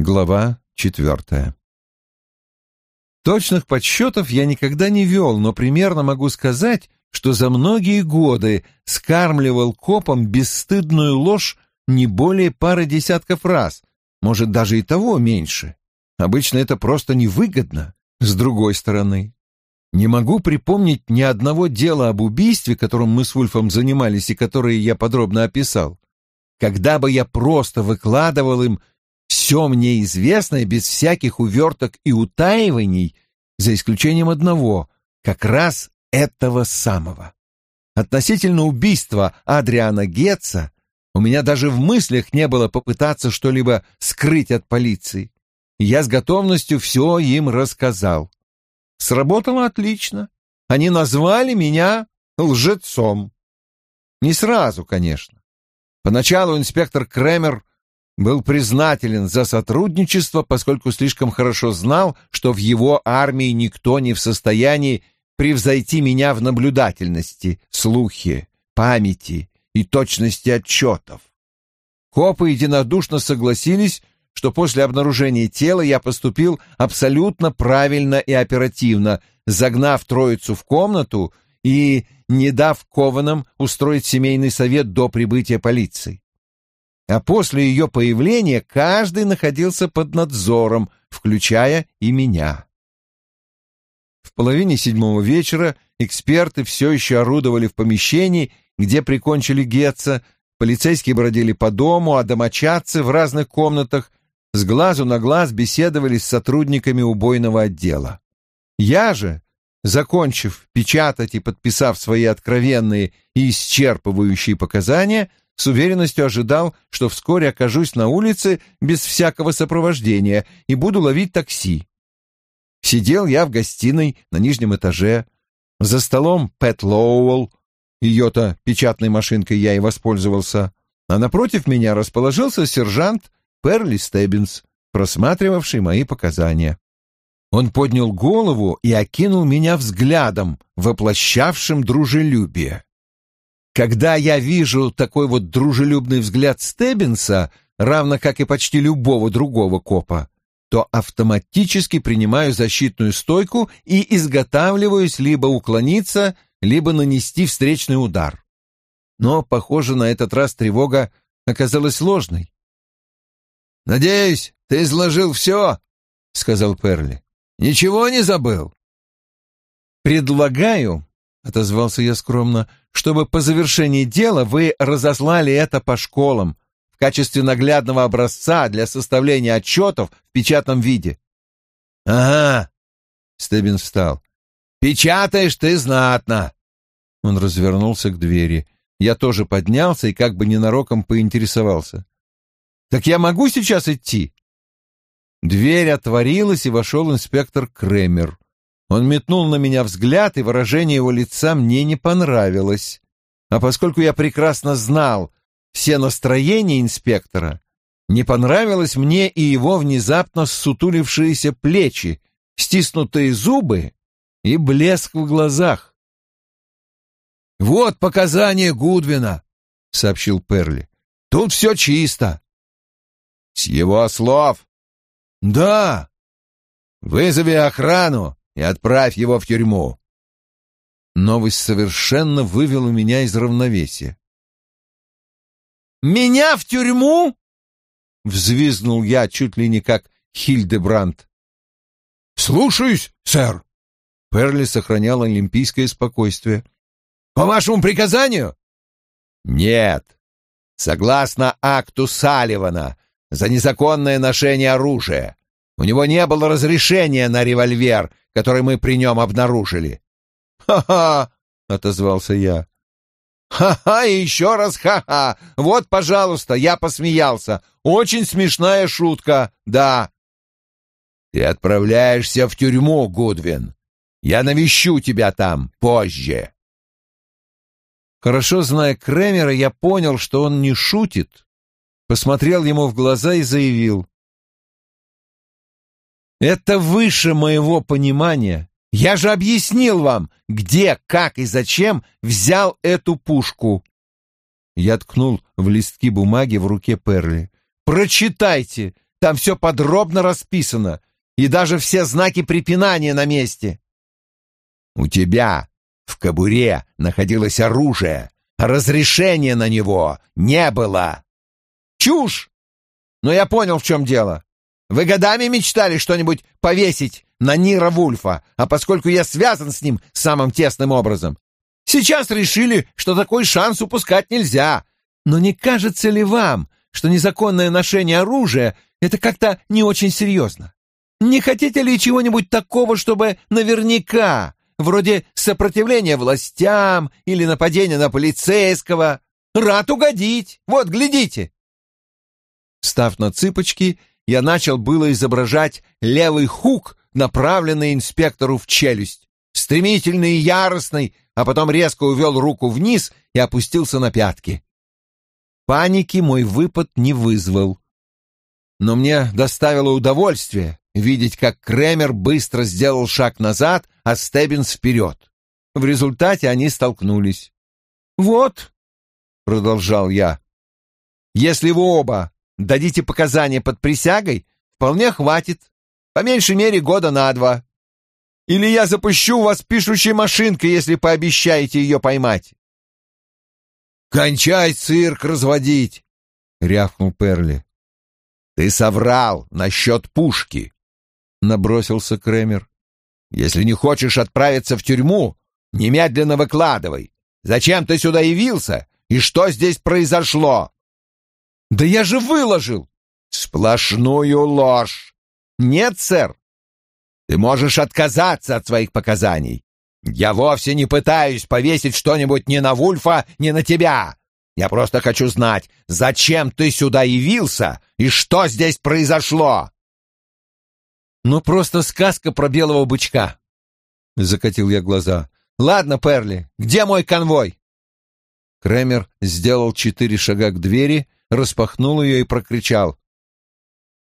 Глава четвертая. Точных подсчетов я никогда не вел, но примерно могу сказать, что за многие годы скармливал копам бесстыдную ложь не более пары десятков раз, может, даже и того меньше. Обычно это просто невыгодно. С другой стороны, не могу припомнить ни одного дела об убийстве, которым мы с Вульфом занимались и которые я подробно описал. Когда бы я просто выкладывал им все мне известное без всяких уверток и утаиваний, за исключением одного, как раз этого самого. Относительно убийства Адриана Гетца у меня даже в мыслях не было попытаться что-либо скрыть от полиции. Я с готовностью все им рассказал. Сработало отлично. Они назвали меня лжецом. Не сразу, конечно. Поначалу инспектор Кремер был признателен за сотрудничество, поскольку слишком хорошо знал, что в его армии никто не в состоянии превзойти меня в наблюдательности, слухе, памяти и точности отчетов. Копы единодушно согласились, что после обнаружения тела я поступил абсолютно правильно и оперативно, загнав троицу в комнату и не дав Кованам устроить семейный совет до прибытия полиции а после ее появления каждый находился под надзором, включая и меня. В половине седьмого вечера эксперты все еще орудовали в помещении, где прикончили Гетца, полицейские бродили по дому, а домочадцы в разных комнатах с глазу на глаз беседовали с сотрудниками убойного отдела. Я же, закончив печатать и подписав свои откровенные и исчерпывающие показания, с уверенностью ожидал, что вскоре окажусь на улице без всякого сопровождения и буду ловить такси. Сидел я в гостиной на нижнем этаже. За столом Пэт Лоуэлл, ее-то печатной машинкой я и воспользовался, а напротив меня расположился сержант Перли Стеббинс, просматривавший мои показания. Он поднял голову и окинул меня взглядом, воплощавшим дружелюбие. Когда я вижу такой вот дружелюбный взгляд Стеббинса, равно как и почти любого другого копа, то автоматически принимаю защитную стойку и изготавливаюсь либо уклониться, либо нанести встречный удар. Но, похоже, на этот раз тревога оказалась ложной. «Надеюсь, ты изложил все?» — сказал Перли. «Ничего не забыл?» «Предлагаю», — отозвался я скромно, чтобы по завершении дела вы разослали это по школам в качестве наглядного образца для составления отчетов в печатном виде. — Ага, — Стеббин встал. — Печатаешь ты знатно. Он развернулся к двери. Я тоже поднялся и как бы ненароком поинтересовался. — Так я могу сейчас идти? Дверь отворилась, и вошел инспектор Кремер. Он метнул на меня взгляд, и выражение его лица мне не понравилось. А поскольку я прекрасно знал все настроения инспектора, не понравилось мне и его внезапно ссутулившиеся плечи, стиснутые зубы и блеск в глазах. «Вот показания Гудвина», — сообщил Перли. «Тут все чисто». «С его слов?» «Да». «Вызови охрану и отправь его в тюрьму. Новость совершенно вывела меня из равновесия. «Меня в тюрьму?» — взвизгнул я чуть ли не как Хильдебранд. «Слушаюсь, сэр!» Перли сохранял олимпийское спокойствие. «По вашему приказанию?» «Нет. Согласно акту Салливана за незаконное ношение оружия. У него не было разрешения на револьвер, который мы при нем обнаружили. «Ха-ха!» — отозвался я. «Ха-ха и еще раз ха-ха! Вот, пожалуйста, я посмеялся. Очень смешная шутка, да». «Ты отправляешься в тюрьму, Гудвин. Я навещу тебя там позже». Хорошо зная Кремера, я понял, что он не шутит. Посмотрел ему в глаза и заявил. Это выше моего понимания. Я же объяснил вам, где, как и зачем взял эту пушку. Я ткнул в листки бумаги в руке Перли. Прочитайте. Там все подробно расписано, и даже все знаки препинания на месте. У тебя в кобуре находилось оружие, а разрешения на него не было. Чушь! Но я понял, в чем дело. Вы годами мечтали что-нибудь повесить на Нира Вульфа, а поскольку я связан с ним самым тесным образом, сейчас решили, что такой шанс упускать нельзя. Но не кажется ли вам, что незаконное ношение оружия — это как-то не очень серьезно? Не хотите ли чего-нибудь такого, чтобы наверняка, вроде сопротивления властям или нападения на полицейского? Рад угодить. Вот, глядите. Став на цыпочки, я начал было изображать левый хук, направленный инспектору в челюсть, стремительный и яростный, а потом резко увел руку вниз и опустился на пятки. Паники мой выпад не вызвал. Но мне доставило удовольствие видеть, как Кремер быстро сделал шаг назад, а Стеббинс вперед. В результате они столкнулись. «Вот», — продолжал я, — «если вы оба дадите показания под присягой, вполне хватит, по меньшей мере года на два. Или я запущу вас пишущей машинкой, если пообещаете ее поймать». «Кончай цирк разводить!» — рявкнул Перли. «Ты соврал насчет пушки!» — набросился Кремер. «Если не хочешь отправиться в тюрьму, немедленно выкладывай. Зачем ты сюда явился и что здесь произошло?» «Да я же выложил!» «Сплошную ложь!» «Нет, сэр!» «Ты можешь отказаться от своих показаний. Я вовсе не пытаюсь повесить что-нибудь ни на Вульфа, ни на тебя. Я просто хочу знать, зачем ты сюда явился и что здесь произошло. Ну, просто сказка про белого бычка. Закатил я глаза. Ладно, Перли, где мой конвой? Кремер сделал четыре шага к двери, распахнул ее и прокричал.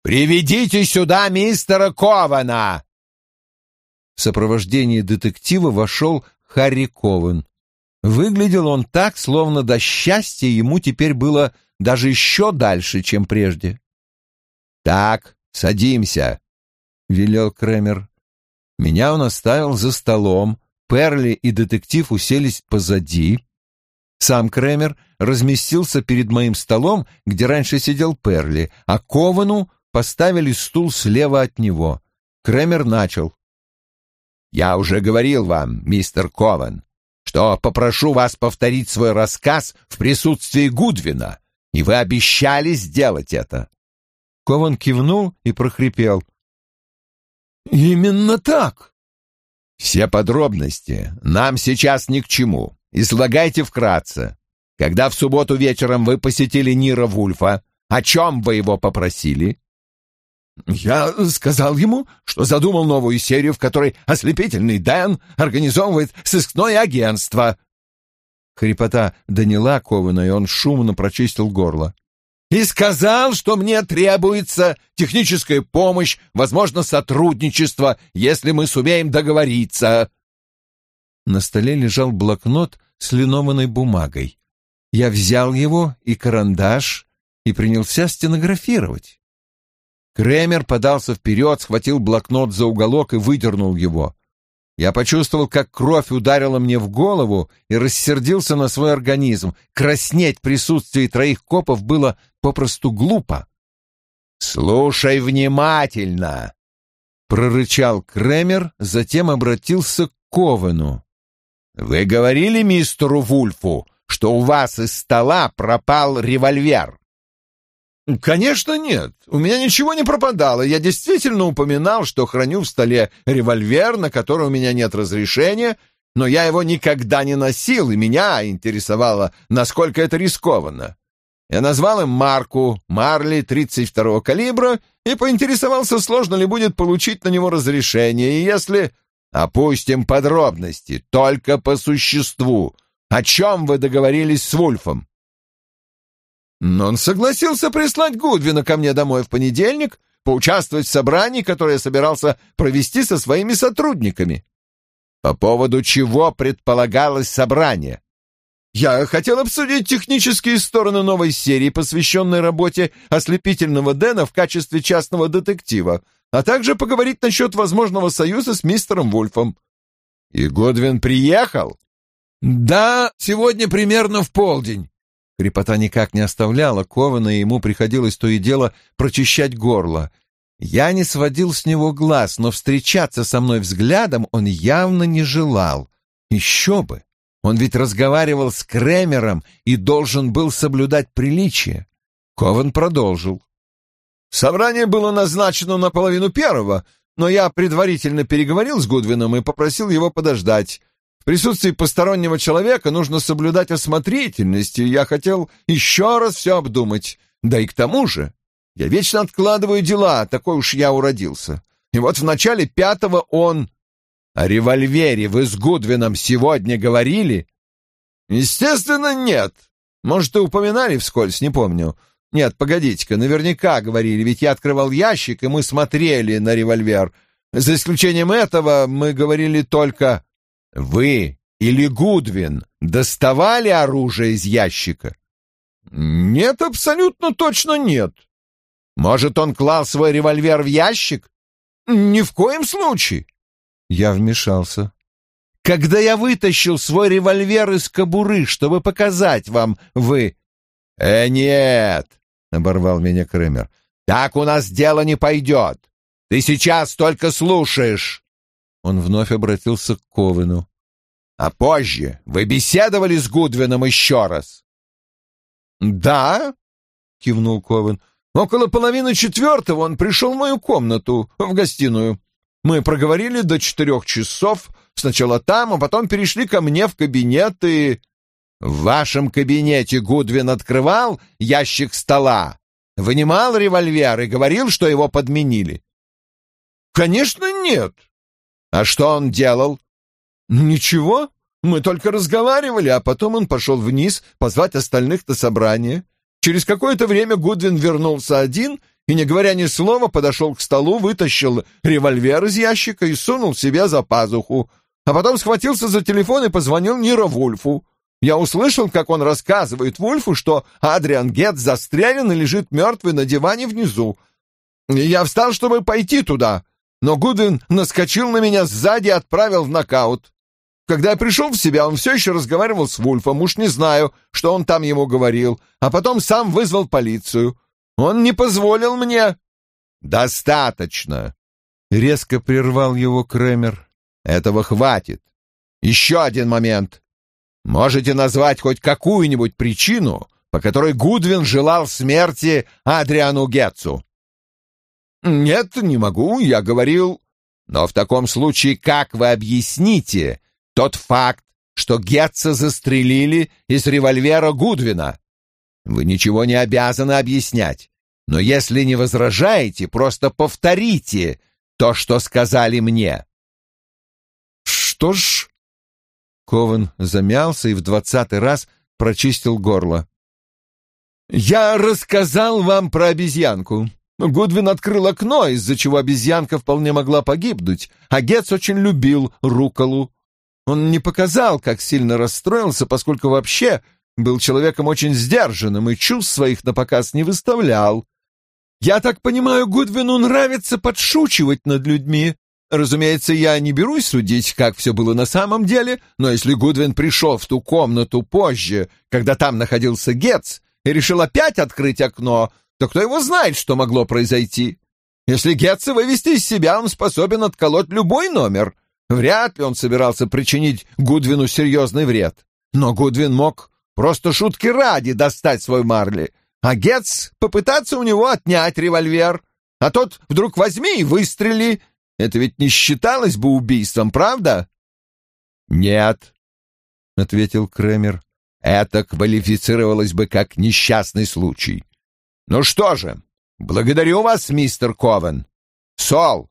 «Приведите сюда мистера Кована!» В сопровождении детектива вошел Харри Ковен. Выглядел он так, словно до счастья ему теперь было даже еще дальше, чем прежде. «Так, садимся», — велел Кремер. Меня он оставил за столом, Перли и детектив уселись позади. Сам Кремер разместился перед моим столом, где раньше сидел Перли, а Ковану поставили стул слева от него. Кремер начал. «Я уже говорил вам, мистер Кован, что попрошу вас повторить свой рассказ в присутствии Гудвина, и вы обещали сделать это». Кован кивнул и прохрипел. «Именно так». «Все подробности нам сейчас ни к чему. Излагайте вкратце. Когда в субботу вечером вы посетили Нира Вульфа, о чем вы его попросили?» Я сказал ему, что задумал новую серию, в которой ослепительный Дэн организовывает сыскное агентство. Хрипота доняла Кована, и он шумно прочистил горло. И сказал, что мне требуется техническая помощь, возможно, сотрудничество, если мы сумеем договориться. На столе лежал блокнот с линованной бумагой. Я взял его и карандаш и принялся стенографировать. Кремер подался вперед, схватил блокнот за уголок и выдернул его. Я почувствовал, как кровь ударила мне в голову и рассердился на свой организм. Краснеть в присутствии троих копов было попросту глупо. «Слушай внимательно!» — прорычал Кремер, затем обратился к Ковену. «Вы говорили мистеру Вульфу, что у вас из стола пропал револьвер?» «Конечно нет. У меня ничего не пропадало. Я действительно упоминал, что храню в столе револьвер, на который у меня нет разрешения, но я его никогда не носил, и меня интересовало, насколько это рискованно. Я назвал им марку «Марли 32-го калибра» и поинтересовался, сложно ли будет получить на него разрешение, и если... Опустим подробности, только по существу. О чем вы договорились с Вульфом? Но он согласился прислать Гудвина ко мне домой в понедельник, поучаствовать в собрании, которое я собирался провести со своими сотрудниками. По поводу чего предполагалось собрание? Я хотел обсудить технические стороны новой серии, посвященной работе ослепительного Дэна в качестве частного детектива, а также поговорить насчет возможного союза с мистером Вульфом. И Годвин приехал? Да, сегодня примерно в полдень. Крепота никак не оставляла Кована, и ему приходилось то и дело прочищать горло. Я не сводил с него глаз, но встречаться со мной взглядом он явно не желал. Еще бы! Он ведь разговаривал с Кремером и должен был соблюдать приличие. Кован продолжил. Собрание было назначено на половину первого, но я предварительно переговорил с Гудвином и попросил его подождать. В присутствии постороннего человека нужно соблюдать осмотрительность, и я хотел еще раз все обдумать. Да и к тому же, я вечно откладываю дела, такой уж я уродился. И вот в начале пятого он о револьвере вы с Гудвином сегодня говорили? Естественно, нет. Может, и упоминали вскользь, не помню. Нет, погодите-ка, наверняка говорили, ведь я открывал ящик, и мы смотрели на револьвер. За исключением этого мы говорили только «Вы или Гудвин доставали оружие из ящика?» «Нет, абсолютно точно нет». «Может, он клал свой револьвер в ящик?» «Ни в коем случае». Я вмешался. Когда я вытащил свой револьвер из кобуры, чтобы показать вам, вы... «Э, нет!» — оборвал меня Крымер. «Так у нас дело не пойдет. Ты сейчас только слушаешь!» Он вновь обратился к Ковину. «А позже вы беседовали с Гудвином еще раз?» «Да», — кивнул Ковин. «Около половины четвертого он пришел в мою комнату, в гостиную. Мы проговорили до четырех часов, сначала там, а потом перешли ко мне в кабинет и... В вашем кабинете Гудвин открывал ящик стола, вынимал револьвер и говорил, что его подменили? Конечно, нет. А что он делал? Ничего. Мы только разговаривали, а потом он пошел вниз позвать остальных на собрание. Через какое-то время Гудвин вернулся один и, не говоря ни слова, подошел к столу, вытащил револьвер из ящика и сунул себе за пазуху, а потом схватился за телефон и позвонил Ниро Вульфу. Я услышал, как он рассказывает Вульфу, что Адриан Гетт застрелен и лежит мертвый на диване внизу. Я встал, чтобы пойти туда, но Гудвин наскочил на меня сзади и отправил в нокаут. Когда я пришел в себя, он все еще разговаривал с Вульфом, уж не знаю, что он там ему говорил, а потом сам вызвал полицию. Он не позволил мне...» «Достаточно!» — резко прервал его Кремер. «Этого хватит. Еще один момент. Можете назвать хоть какую-нибудь причину, по которой Гудвин желал смерти Адриану Гетцу?» «Нет, не могу, я говорил...» «Но в таком случае как вы объясните тот факт, что Гетца застрелили из револьвера Гудвина?» Вы ничего не обязаны объяснять. Но если не возражаете, просто повторите то, что сказали мне. Что ж... Кован замялся и в двадцатый раз прочистил горло. «Я рассказал вам про обезьянку. Гудвин открыл окно, из-за чего обезьянка вполне могла погибнуть, а Гетц очень любил руколу. Он не показал, как сильно расстроился, поскольку вообще был человеком очень сдержанным и чувств своих на показ не выставлял. Я так понимаю, Гудвину нравится подшучивать над людьми. Разумеется, я не берусь судить, как все было на самом деле, но если Гудвин пришел в ту комнату позже, когда там находился Гетц, и решил опять открыть окно, то кто его знает, что могло произойти? Если Гетца вывести из себя, он способен отколоть любой номер. Вряд ли он собирался причинить Гудвину серьезный вред. Но Гудвин мог Просто шутки ради достать свой Марли. А Гетц попытаться у него отнять револьвер. А тот вдруг возьми и выстрели. Это ведь не считалось бы убийством, правда? Нет, — ответил Кремер. Это квалифицировалось бы как несчастный случай. Ну что же, благодарю вас, мистер Ковен. Сол,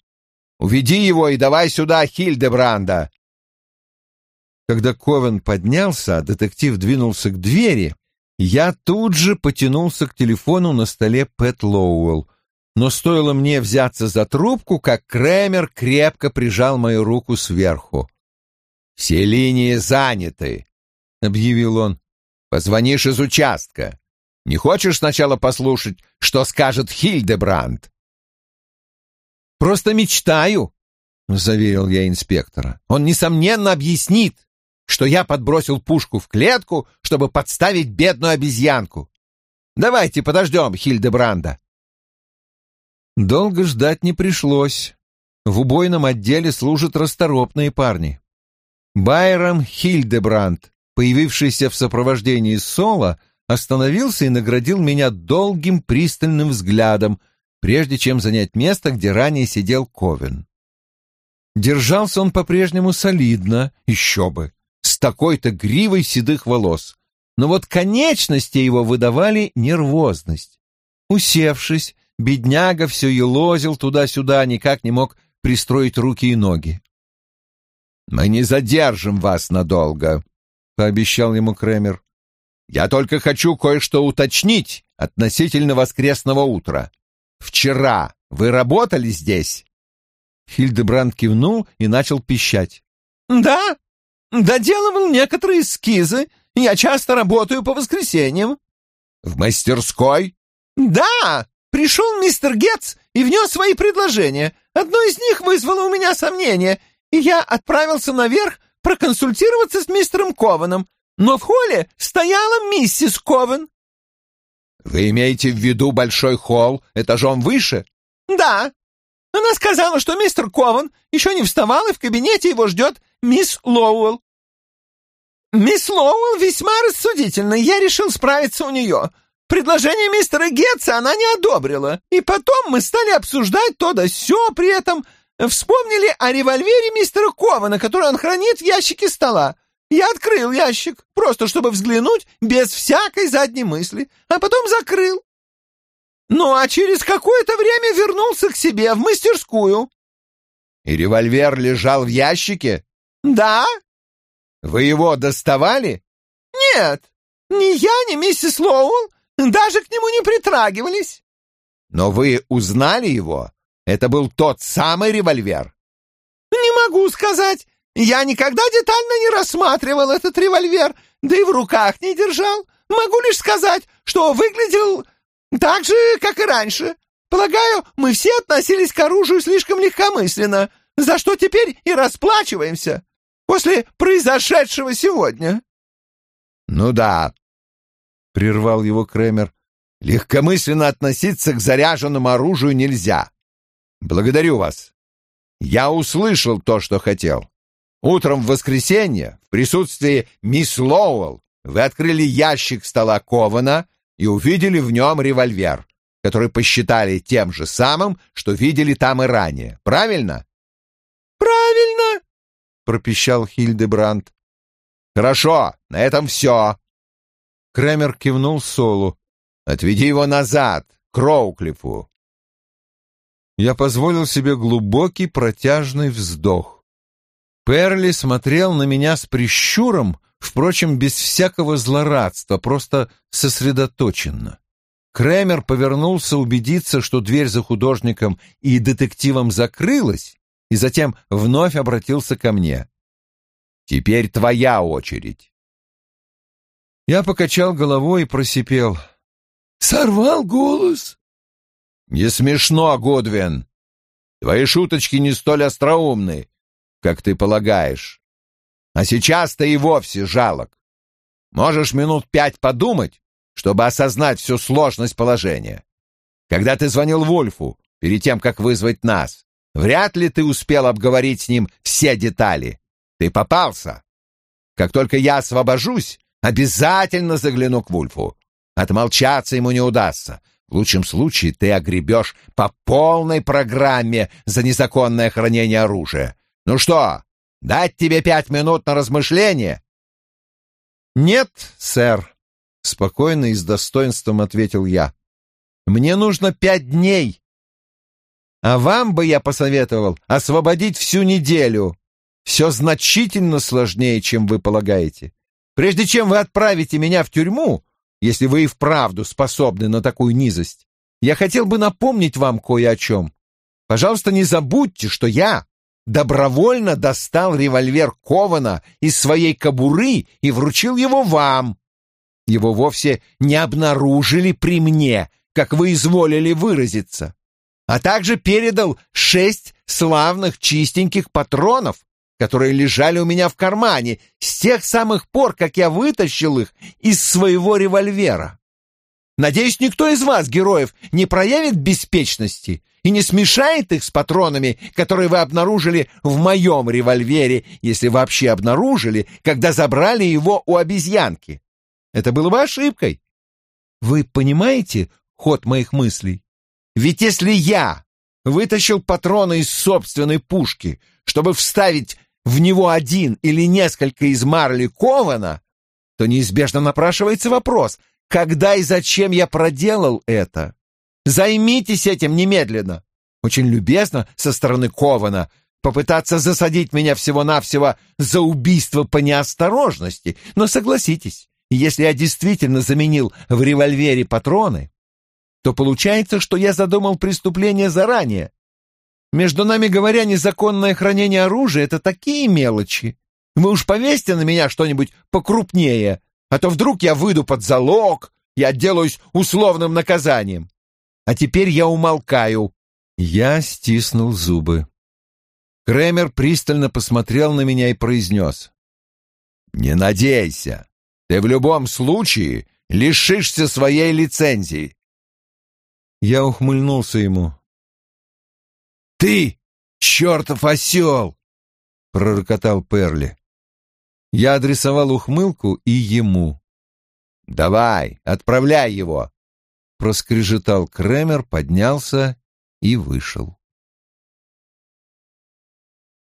уведи его и давай сюда Хильдебранда. Когда Ковен поднялся, детектив двинулся к двери, я тут же потянулся к телефону на столе Пэт Лоуэлл. Но стоило мне взяться за трубку, как Крэмер крепко прижал мою руку сверху. «Все линии заняты», — объявил он. Позвонишь из участка. Не хочешь сначала послушать, что скажет Хильдебранд?» «Просто мечтаю», — заверил я инспектора. «Он, несомненно, объяснит, что я подбросил пушку в клетку, чтобы подставить бедную обезьянку. Давайте подождем Хильдебранда». Долго ждать не пришлось. В убойном отделе служат расторопные парни. Байрон Хильдебранд, появившийся в сопровождении Соло, остановился и наградил меня долгим пристальным взглядом, прежде чем занять место, где ранее сидел Ковен. Держался он по-прежнему солидно, еще бы, с такой-то гривой седых волос, но вот конечности его выдавали нервозность. Усевшись, бедняга все елозил туда-сюда, никак не мог пристроить руки и ноги. «Мы не задержим вас надолго», — пообещал ему Кремер. «Я только хочу кое-что уточнить относительно воскресного утра. Вчера вы работали здесь?» Хильдебранд кивнул и начал пищать. «Да, доделывал некоторые эскизы. Я часто работаю по воскресеньям». «В мастерской?» «Да, пришел мистер Гетц и внес свои предложения. Одно из них вызвало у меня сомнения, и я отправился наверх проконсультироваться с мистером Кованом. Но в холле стояла миссис Ковен». «Вы имеете в виду большой холл этажом выше?» «Да. Она сказала, что мистер Кован еще не вставал, и в кабинете его ждет мисс Лоуэлл. Мисс Лоуэлл весьма рассудительна, я решил справиться у нее. Предложение мистера Гетца она не одобрила, и потом мы стали обсуждать то да сё, при этом вспомнили о револьвере мистера Кована, который он хранит в ящике стола. Я открыл ящик, просто чтобы взглянуть, без всякой задней мысли, а потом закрыл. Ну, а через какое-то время вернулся к себе в мастерскую. И револьвер лежал в ящике? Да. Вы его доставали? Нет, ни я, ни миссис Лоуэлл даже к нему не притрагивались. Но вы узнали его? Это был тот самый револьвер? Не могу сказать. Я никогда детально не рассматривал этот револьвер, да и в руках не держал. Могу лишь сказать, что выглядел так же, как и раньше. Полагаю, мы все относились к оружию слишком легкомысленно, за что теперь и расплачиваемся после произошедшего сегодня. Ну да, прервал его Кремер. Легкомысленно относиться к заряженному оружию нельзя. Благодарю вас. Я услышал то, что хотел. Утром в воскресенье в присутствии мисс Лоуэлл вы открыли ящик стола Кована и увидели в нем револьвер, который посчитали тем же самым, что видели там и ранее. Правильно? Правильно, пропищал Хильдебранд. Хорошо, на этом все. Кремер кивнул Солу. Отведи его назад, к Роуклифу. Я позволил себе глубокий протяжный вздох. Перли смотрел на меня с прищуром, впрочем, без всякого злорадства, просто сосредоточенно. Кремер повернулся убедиться, что дверь за художником и детективом закрылась, и затем вновь обратился ко мне. «Теперь твоя очередь». Я покачал головой и просипел. «Сорвал голос?» «Не смешно, Годвин. Твои шуточки не столь остроумны, как ты полагаешь. А сейчас-то и вовсе жалок. Можешь минут пять подумать, чтобы осознать всю сложность положения. Когда ты звонил Вольфу, перед тем, как вызвать нас, вряд ли ты успел обговорить с ним все детали. Ты попался. Как только я освобожусь, обязательно загляну к Вульфу. Отмолчаться ему не удастся. В лучшем случае ты огребешь по полной программе за незаконное хранение оружия. Ну что, Дать тебе пять минут на размышление?» «Нет, сэр», — спокойно и с достоинством ответил я. «Мне нужно пять дней. А вам бы я посоветовал освободить всю неделю. Все значительно сложнее, чем вы полагаете. Прежде чем вы отправите меня в тюрьму, если вы и вправду способны на такую низость, я хотел бы напомнить вам кое о чем. Пожалуйста, не забудьте, что я добровольно достал револьвер Кована из своей кобуры и вручил его вам. Его вовсе не обнаружили при мне, как вы изволили выразиться, а также передал шесть славных чистеньких патронов, которые лежали у меня в кармане с тех самых пор, как я вытащил их из своего револьвера. Надеюсь, никто из вас, героев, не проявит беспечности и не смешает их с патронами, которые вы обнаружили в моем револьвере, если вообще обнаружили, когда забрали его у обезьянки. Это было бы ошибкой. Вы понимаете ход моих мыслей? Ведь если я вытащил патроны из собственной пушки, чтобы вставить в него один или несколько из марли Кована, то неизбежно напрашивается вопрос, когда и зачем я проделал это. Займитесь этим немедленно. Очень любезно со стороны Кована попытаться засадить меня всего-навсего за убийство по неосторожности, но согласитесь, если я действительно заменил в револьвере патроны, то получается, что я задумал преступление заранее. Между нами говоря, незаконное хранение оружия — это такие мелочи. Вы уж повесьте на меня что-нибудь покрупнее, а то вдруг я выйду под залог и отделаюсь условным наказанием. А теперь я умолкаю. Я стиснул зубы. Кремер пристально посмотрел на меня и произнес. «Не надейся. Ты в любом случае лишишься своей лицензии». Я ухмыльнулся ему. «Ты, чертов осел!» — пророкотал Перли. Я адресовал ухмылку и ему. «Давай, отправляй его!» Проскрежетал Кремер, поднялся и вышел.